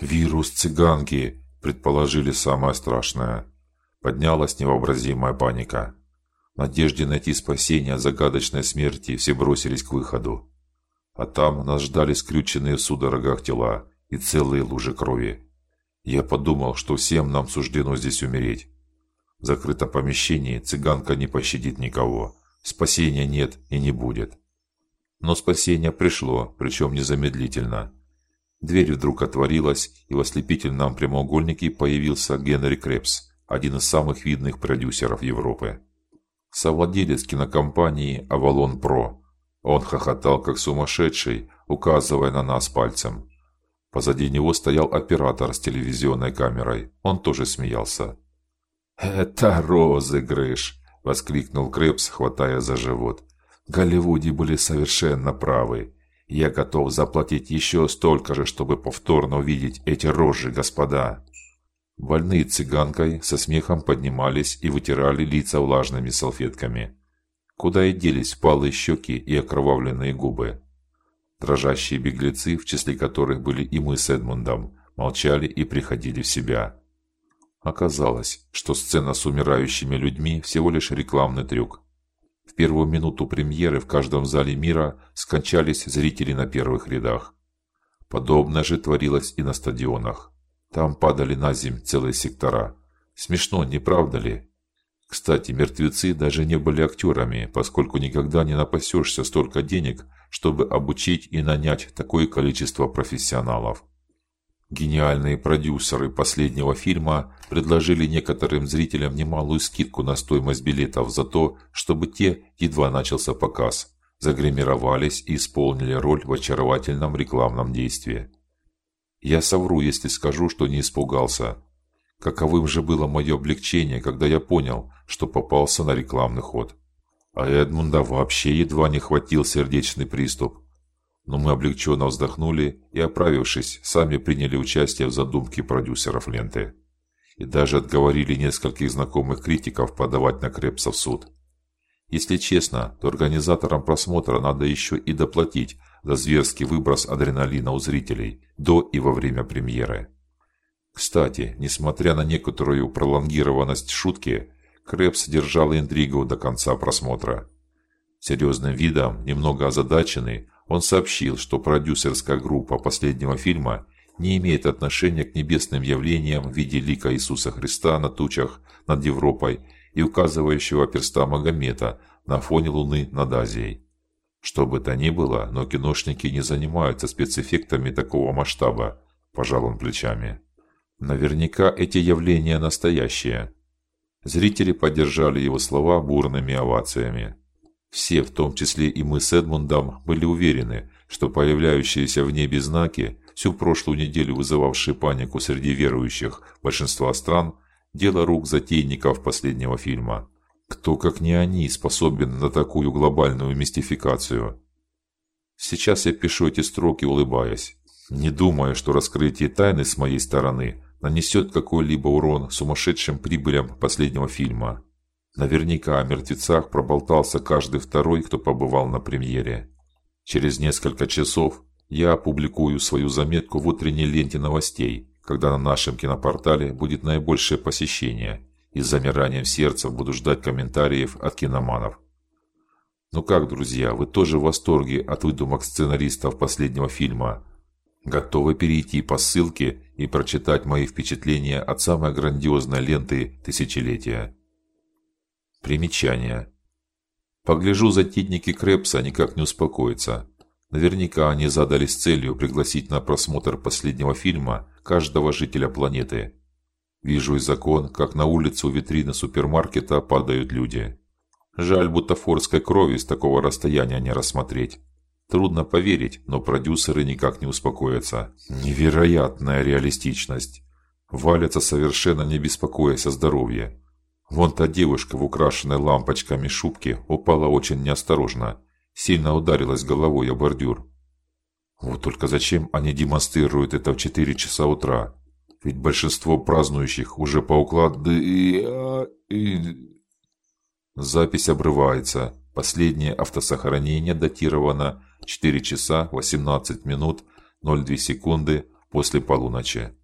Вирус цыганки, предположили самое страшное. Поднялась невообразимая паника. В надежде найти спасение от загадочной смерти все бросились к выходу. А там нас ждали скрюченные в судорогах тела и целые лужи крови. Я подумал, что всем нам суждено здесь умереть. В закрытом помещении цыганка не пощадит никого. Спасения нет и не будет. Но спасение пришло, причем незамедлительно. Дверь вдруг отворилась, и в ослепительном прямоугольнике появился Генри Крепс, один из самых видных продюсеров Европы. Совладелец кинокомпании Avalon Pro. Он хохотал как сумасшедший, указывая на нас пальцем. Позади него стоял оператор с телевизионной камерой. Он тоже смеялся. "Это розыгрыш", воскликнул Крепс, хватая за живот. Голливуде были совершенно правы. Я готов заплатить еще столько же, чтобы повторно увидеть эти рожи, господа. Больные цыганкой со смехом поднимались и вытирали лица влажными салфетками. Куда и делись впалые щеки и окровавленные губы. Дрожащие беглецы, в числе которых были и мы с Эдмундом, молчали и приходили в себя. Оказалось, что сцена с умирающими людьми всего лишь рекламный трюк. В первую минуту премьеры в каждом зале мира скончались зрители на первых рядах. Подобное же творилось и на стадионах. Там падали на земь целые сектора. Смешно, не правда ли? Кстати, мертвецы даже не были актерами, поскольку никогда не напасешься столько денег, чтобы обучить и нанять такое количество профессионалов. Гениальные продюсеры последнего фильма предложили некоторым зрителям немалую скидку на стоимость билетов за то, чтобы те, едва начался показ, загримировались и исполнили роль в очаровательном рекламном действии. Я совру, если скажу, что не испугался. Каковым же было мое облегчение, когда я понял, что попался на рекламный ход. А Эдмунда вообще едва не хватил сердечный приступ но мы облегченно вздохнули и, оправившись, сами приняли участие в задумке продюсеров ленты и даже отговорили нескольких знакомых критиков подавать на Крепса в суд. Если честно, то организаторам просмотра надо еще и доплатить за зверский выброс адреналина у зрителей до и во время премьеры. Кстати, несмотря на некоторую пролонгированность шутки, Крепс держал интригу до конца просмотра. Серьезным видом, немного озадаченный, он сообщил, что продюсерская группа последнего фильма не имеет отношения к небесным явлениям в виде лика Иисуса Христа на тучах над Европой и указывающего перста Магомета на фоне луны над Азией. Что бы то ни было, но киношники не занимаются спецэффектами такого масштаба, пожал он плечами. Наверняка эти явления настоящие. Зрители поддержали его слова бурными овациями. Все, в том числе и мы с Эдмундом, были уверены, что появляющиеся в небе знаки, всю прошлую неделю вызывавшие панику среди верующих большинства стран, дело рук затейников последнего фильма. Кто, как не они, способен на такую глобальную мистификацию? Сейчас я пишу эти строки, улыбаясь, не думая, что раскрытие тайны с моей стороны нанесет какой-либо урон сумасшедшим прибылям последнего фильма. Наверняка о мертвецах проболтался каждый второй, кто побывал на премьере. Через несколько часов я опубликую свою заметку в утренней ленте новостей, когда на нашем кинопортале будет наибольшее посещение, и с замиранием сердца буду ждать комментариев от киноманов. Ну как, друзья, вы тоже в восторге от выдумок сценаристов последнего фильма? Готовы перейти по ссылке и прочитать мои впечатления от самой грандиозной ленты тысячелетия? Примечание. Погляжу, затейники Крепса никак не успокоятся. Наверняка они задались целью пригласить на просмотр последнего фильма каждого жителя планеты. Вижу и закон, как на улицу витрины супермаркета падают люди. Жаль, бутафорской крови с такого расстояния не рассмотреть. Трудно поверить, но продюсеры никак не успокоятся. Невероятная реалистичность. Валятся совершенно не беспокоясь о здоровье. Вон та девушка в украшенной лампочками шубке упала очень неосторожно, сильно ударилась головой о бордюр. Вот только зачем они демонстрируют это в четыре часа утра? Ведь большинство празднующих уже по укладу. А, и... Запись обрывается. Последнее автосохранение датировано 4 часа 18 минут 02 секунды после полуночи.